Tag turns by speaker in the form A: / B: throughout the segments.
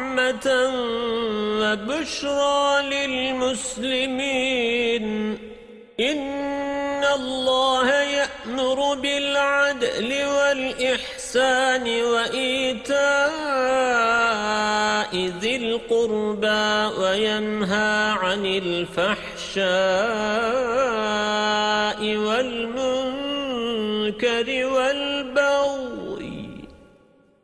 A: ورحمة وبشرى للمسلمين. إن الله يأمر بالعدل والإحسان وإيتاء ذي القربى وينهى عن الفحشاء والمنكر والبغي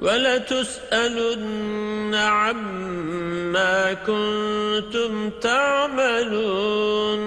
A: ولتسألن عما كنتم تعملون.